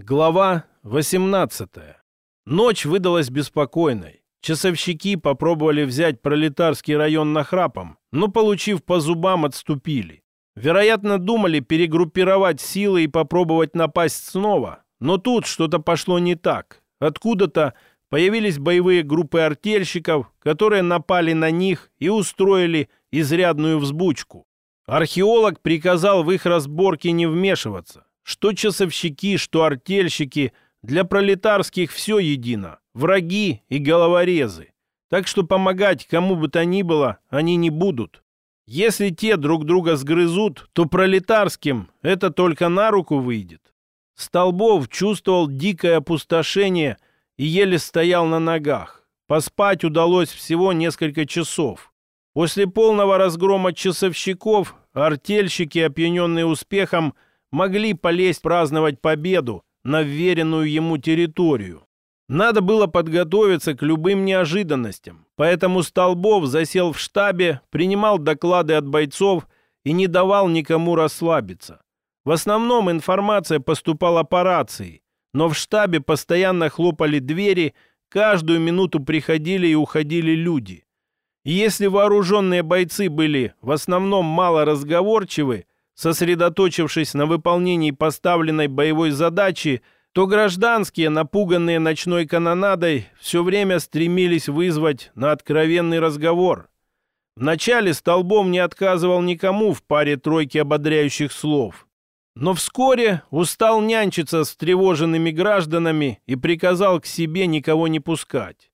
Глава 18. Ночь выдалась беспокойной. Часовщики попробовали взять пролетарский район нахрапом, но, получив по зубам, отступили. Вероятно, думали перегруппировать силы и попробовать напасть снова. Но тут что-то пошло не так. Откуда-то появились боевые группы артельщиков, которые напали на них и устроили изрядную взбучку. Археолог приказал в их разборки не вмешиваться. Что часовщики, что артельщики, для пролетарских все едино. Враги и головорезы. Так что помогать кому бы то ни было они не будут. Если те друг друга сгрызут, то пролетарским это только на руку выйдет. Столбов чувствовал дикое опустошение и еле стоял на ногах. Поспать удалось всего несколько часов. После полного разгрома часовщиков артельщики, опьяненные успехом, могли полезть праздновать победу на вверенную ему территорию. Надо было подготовиться к любым неожиданностям, поэтому Столбов засел в штабе, принимал доклады от бойцов и не давал никому расслабиться. В основном информация поступала по рации, но в штабе постоянно хлопали двери, каждую минуту приходили и уходили люди. И если вооруженные бойцы были в основном мало разговорчивы, сосредоточившись на выполнении поставленной боевой задачи, то гражданские, напуганные ночной канонадой, все время стремились вызвать на откровенный разговор. Вначале Столбом не отказывал никому в паре тройки ободряющих слов. Но вскоре устал нянчиться с тревоженными гражданами и приказал к себе никого не пускать.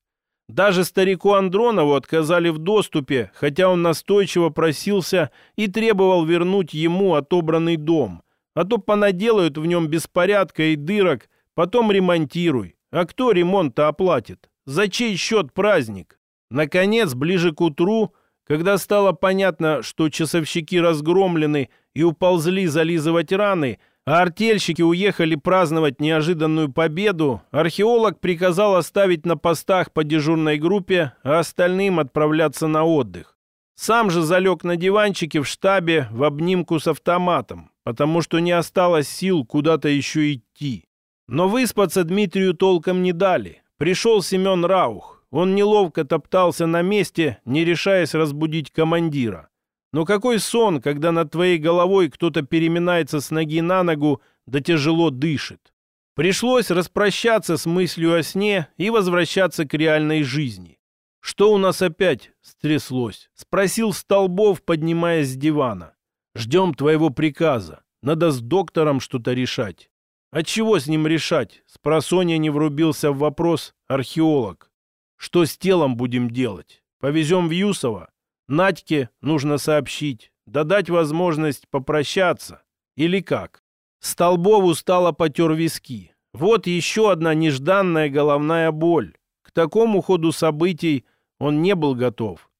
Даже старику Андронову отказали в доступе, хотя он настойчиво просился и требовал вернуть ему отобранный дом. А то понаделают в нем беспорядка и дырок, потом ремонтируй. А кто ремонт-то оплатит? За чей счет праздник? Наконец, ближе к утру, когда стало понятно, что часовщики разгромлены и уползли зализывать раны, а артельщики уехали праздновать неожиданную победу, археолог приказал оставить на постах по дежурной группе, а остальным отправляться на отдых. Сам же залег на диванчике в штабе в обнимку с автоматом, потому что не осталось сил куда-то еще идти. Но выспаться Дмитрию толком не дали. Пришел Семен Раух. Он неловко топтался на месте, не решаясь разбудить командира. Но какой сон, когда над твоей головой кто-то переминается с ноги на ногу, да тяжело дышит. Пришлось распрощаться с мыслью о сне и возвращаться к реальной жизни. «Что у нас опять стряслось?» — спросил Столбов, поднимаясь с дивана. «Ждем твоего приказа. Надо с доктором что-то решать». «А чего с ним решать?» — спросонья не врубился в вопрос археолог. «Что с телом будем делать? Повезем в Юсово?» Надьке нужно сообщить, да дать возможность попрощаться. Или как? Столбов устало потер виски. Вот еще одна нежданная головная боль. К такому ходу событий он не был готов.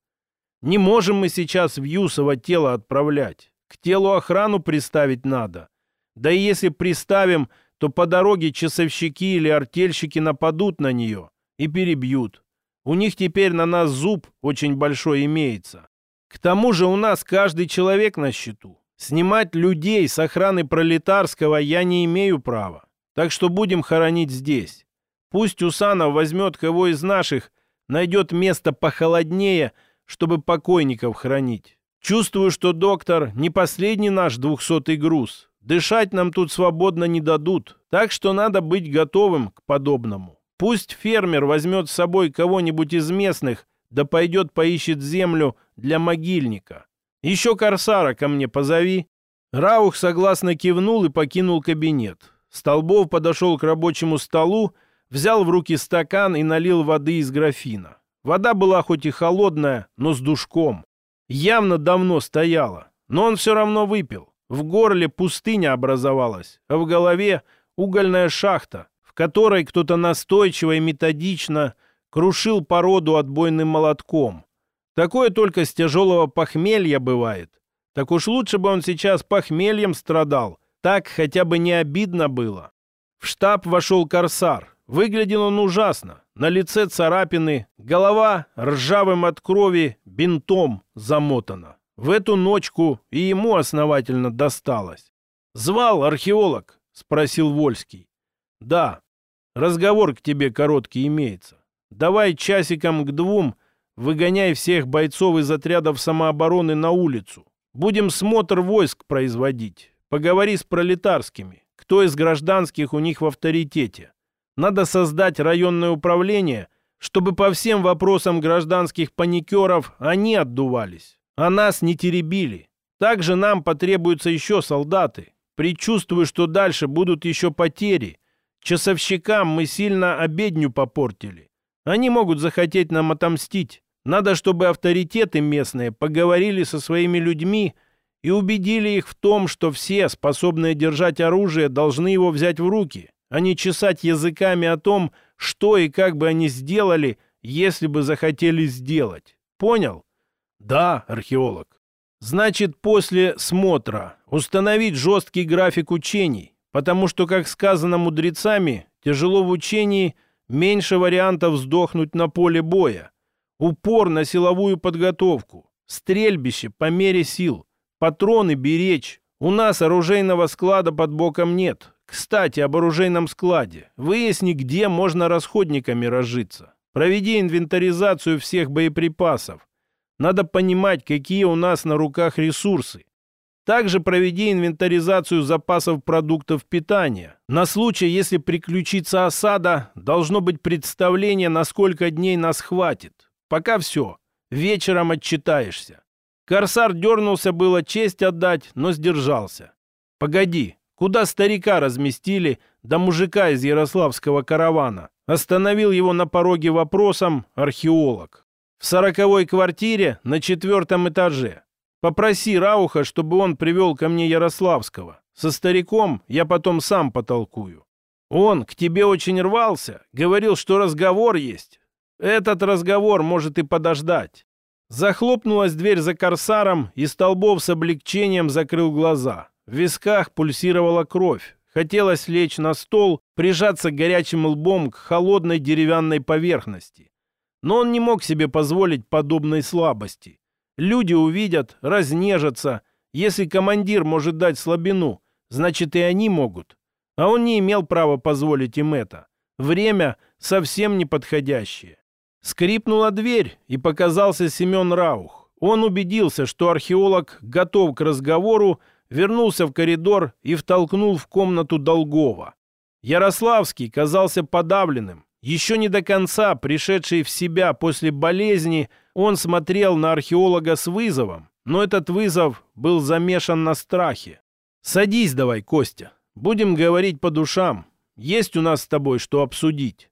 Не можем мы сейчас в Юсово тело отправлять. К телу охрану приставить надо. Да и если приставим, то по дороге часовщики или артельщики нападут на нее и перебьют. У них теперь на нас зуб очень большой имеется. К тому же у нас каждый человек на счету. Снимать людей с охраны пролетарского я не имею права. Так что будем хоронить здесь. Пусть Усанов возьмет кого из наших, найдет место похолоднее, чтобы покойников хранить. Чувствую, что доктор не последний наш двухсотый груз. Дышать нам тут свободно не дадут, так что надо быть готовым к подобному. Пусть фермер возьмет с собой кого-нибудь из местных, да пойдет поищет землю для могильника. Еще корсара ко мне позови». Раух согласно кивнул и покинул кабинет. Столбов подошел к рабочему столу, взял в руки стакан и налил воды из графина. Вода была хоть и холодная, но с душком. Явно давно стояла, но он все равно выпил. В горле пустыня образовалась, а в голове угольная шахта, которой кто-то настойчиво и методично крушил породу отбойным молотком. Такое только с тяжелого похмелья бывает. Так уж лучше бы он сейчас похмельем страдал. Так хотя бы не обидно было. В штаб вошел корсар. Выглядел он ужасно. На лице царапины, голова ржавым от крови бинтом замотана. В эту ночку и ему основательно досталось. «Звал археолог?» — спросил Вольский. Да. Разговор к тебе короткий имеется. Давай часиком к двум выгоняй всех бойцов из отрядов самообороны на улицу. Будем смотр войск производить. Поговори с пролетарскими. Кто из гражданских у них в авторитете? Надо создать районное управление, чтобы по всем вопросам гражданских паникеров они отдувались, а нас не теребили. Также нам потребуются еще солдаты. Предчувствую, что дальше будут еще потери. Часовщикам мы сильно обедню попортили. Они могут захотеть нам отомстить. Надо, чтобы авторитеты местные поговорили со своими людьми и убедили их в том, что все, способные держать оружие, должны его взять в руки, а не чесать языками о том, что и как бы они сделали, если бы захотели сделать. Понял? Да, археолог. Значит, после смотра установить жесткий график учений, потому что, как сказано мудрецами, тяжело в учении меньше вариантов сдохнуть на поле боя. Упор на силовую подготовку, стрельбище по мере сил, патроны беречь. У нас оружейного склада под боком нет. Кстати, об оружейном складе. Выясни, где можно расходниками разжиться. Проведи инвентаризацию всех боеприпасов. Надо понимать, какие у нас на руках ресурсы. Также проведи инвентаризацию запасов продуктов питания. На случай, если приключится осада, должно быть представление, на сколько дней нас хватит. Пока все. Вечером отчитаешься. Корсар дернулся было честь отдать, но сдержался. «Погоди, куда старика разместили, да мужика из ярославского каравана?» Остановил его на пороге вопросом археолог в сороковой квартире на четвертом этаже. Попроси Рауха, чтобы он привел ко мне Ярославского. Со стариком я потом сам потолкую. Он к тебе очень рвался, говорил, что разговор есть. Этот разговор может и подождать. Захлопнулась дверь за корсаром, и Столбов с облегчением закрыл глаза. В висках пульсировала кровь. Хотелось лечь на стол, прижаться горячим лбом к холодной деревянной поверхности. Но он не мог себе позволить подобной слабости. Люди увидят, разнежатся. Если командир может дать слабину, значит и они могут. А он не имел права позволить им это. Время совсем неподходящее. Скрипнула дверь, и показался Семен Раух. Он убедился, что археолог готов к разговору, вернулся в коридор и втолкнул в комнату Долгова. Ярославский казался подавленным, еще не до конца пришедший в себя после болезни, он смотрел на археолога с вызовом, но этот вызов был замешан на страхе. «Садись давай, Костя. Будем говорить по душам. Есть у нас с тобой что обсудить».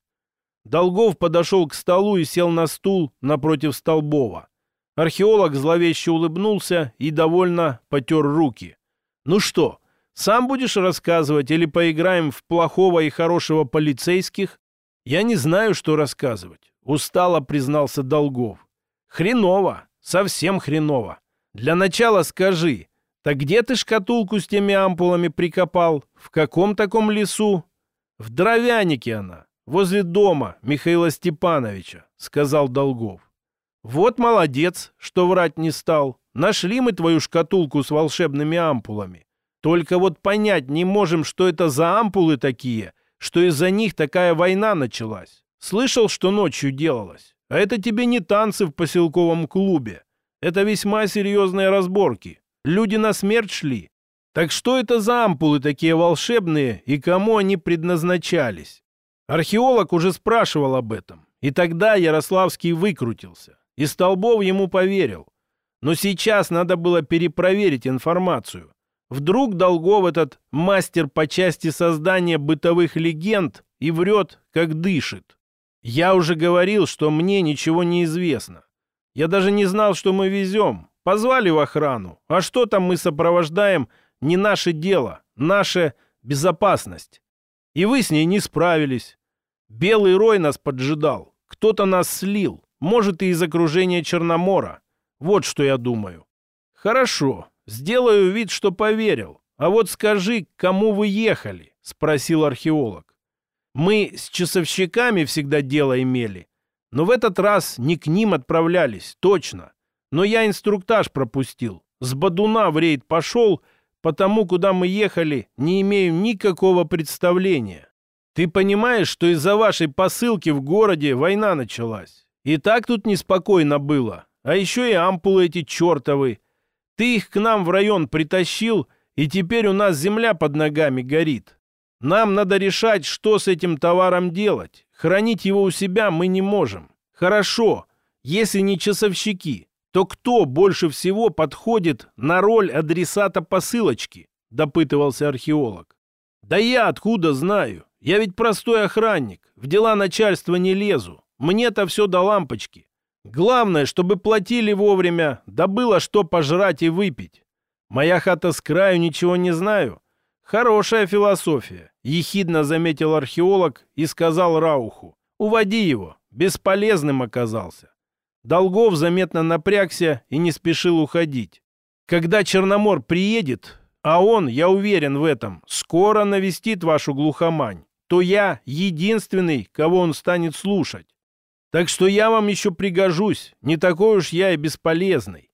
Долгов подошел к столу и сел на стул напротив Столбова. Археолог зловеще улыбнулся и довольно потер руки. «Ну что, сам будешь рассказывать или поиграем в плохого и хорошего полицейских?» «Я не знаю, что рассказывать», — устало признался Долгов. «Хреново, совсем хреново. Для начала скажи, так где ты шкатулку с теми ампулами прикопал? В каком таком лесу?» «В дровянике она, возле дома Михаила Степановича», — сказал Долгов. «Вот молодец, что врать не стал. Нашли мы твою шкатулку с волшебными ампулами. Только вот понять не можем, что это за ампулы такие, что из-за них такая война началась. Слышал, что ночью делалось. А это тебе не танцы в поселковом клубе. Это весьма серьезные разборки. Люди на смерть шли. Так что это за ампулы такие волшебные и кому они предназначались? Археолог уже спрашивал об этом. И тогда Ярославский выкрутился. И Столбов ему поверил. Но сейчас надо было перепроверить информацию. Вдруг Долгов этот мастер по части создания бытовых легенд и врет, как дышит. Я уже говорил, что мне ничего не известно. Я даже не знал, что мы везем. Позвали в охрану. А что там мы сопровождаем, не наше дело, наша безопасность. И вы с ней не справились. Белый рой нас поджидал. Кто-то нас слил. Может, и из окружения Черномора. Вот что я думаю. Хорошо. Сделаю вид, что поверил. А вот скажи, к кому вы ехали?» — спросил археолог. «Мы с часовщиками всегда дело имели, но в этот раз не к ним отправлялись, точно. Но я инструктаж пропустил. С Бадуна в рейд пошел, потому куда мы ехали, не имею никакого представления. Ты понимаешь, что из-за вашей посылки в городе война началась? И так тут неспокойно было. А еще и ампулы эти чертовы. Ты их к нам в район притащил, и теперь у нас земля под ногами горит. Нам надо решать, что с этим товаром делать. Хранить его у себя мы не можем. Хорошо, если не часовщики, то кто больше всего подходит на роль адресата посылочки? Допытывался археолог. Да я откуда знаю? Я ведь простой охранник. В дела начальства не лезу. Мне-то все до лампочки. Главное, чтобы платили вовремя, да было что пожрать и выпить. Моя хата с краю, ничего не знаю. Хорошая философия, ехидно заметил археолог и сказал Рауху. Уводи его, бесполезным оказался. Долгов заметно напрягся и не спешил уходить. Когда Черномор приедет, а он, я уверен в этом, скоро навестит вашу глухомань, то я единственный, кого он станет слушать. Так что я вам еще пригожусь, не такой уж я и бесполезный.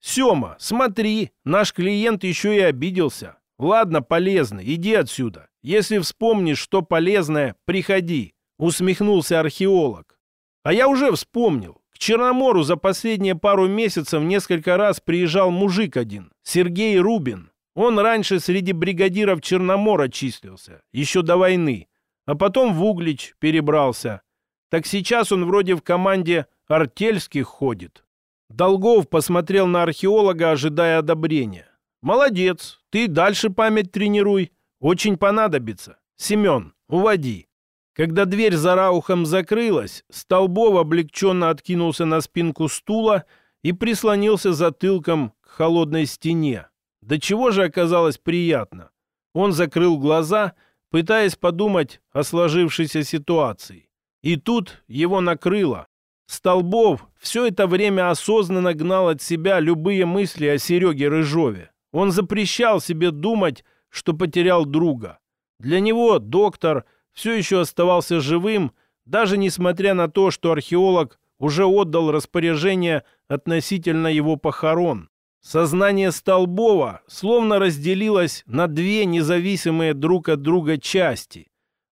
Сема, смотри, наш клиент еще и обиделся. Ладно, полезный, иди отсюда. Если вспомнишь, что полезное, приходи. Усмехнулся археолог. А я уже вспомнил. К Черномору за последние пару месяцев несколько раз приезжал мужик один, Сергей Рубин. Он раньше среди бригадиров Черномора числился, еще до войны. А потом в Углич перебрался. Так сейчас он вроде в команде артельских ходит. Долгов посмотрел на археолога, ожидая одобрения. «Молодец, ты дальше память тренируй. Очень понадобится. Семен, уводи». Когда дверь за Раухом закрылась, Столбов облегченно откинулся на спинку стула и прислонился затылком к холодной стене. До чего же оказалось приятно. Он закрыл глаза, пытаясь подумать о сложившейся ситуации. И тут его накрыло. Столбов все это время осознанно гнал от себя любые мысли о Сереге Рыжове. Он запрещал себе думать, что потерял друга. Для него доктор все еще оставался живым, даже несмотря на то, что археолог уже отдал распоряжение относительно его похорон. Сознание Столбова словно разделилось на две независимые друг от друга части.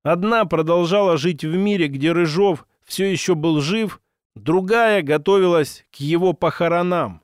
Одна продолжала жить в мире, где Рыжов все еще был жив, другая готовилась к его похоронам.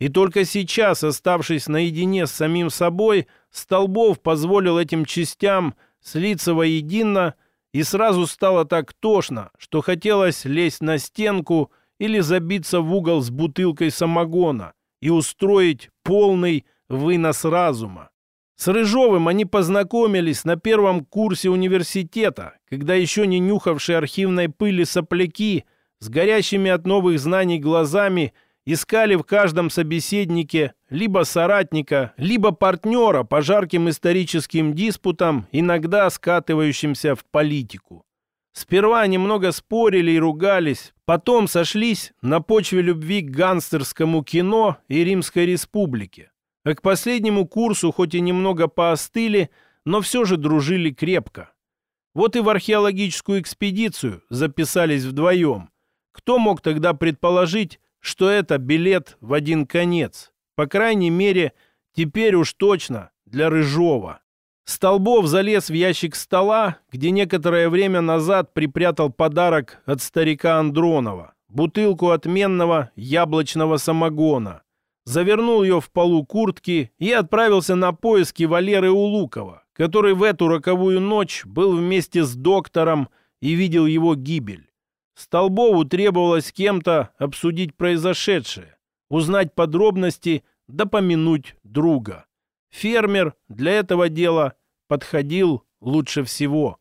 И только сейчас, оставшись наедине с самим собой, Столбов позволил этим частям слиться воедино, и сразу стало так тошно, что хотелось лезть на стенку или забиться в угол с бутылкой самогона и устроить полный вынос разума. С Рыжовым они познакомились на первом курсе университета, когда еще не нюхавшие архивной пыли сопляки с горящими от новых знаний глазами искали в каждом собеседнике либо соратника, либо партнера по жарким историческим диспутам, иногда скатывающимся в политику. Сперва немного спорили и ругались, потом сошлись на почве любви к гангстерскому кино и Римской республике а к последнему курсу хоть и немного поостыли, но все же дружили крепко. Вот и в археологическую экспедицию записались вдвоем. Кто мог тогда предположить, что это билет в один конец? По крайней мере, теперь уж точно для Рыжова. Столбов залез в ящик стола, где некоторое время назад припрятал подарок от старика Андронова. Бутылку отменного яблочного самогона завернул ее в полу куртки и отправился на поиски Валеры Улукова, который в эту роковую ночь был вместе с доктором и видел его гибель. Столбову требовалось кем-то обсудить произошедшее, узнать подробности да помянуть друга. Фермер для этого дела подходил лучше всего.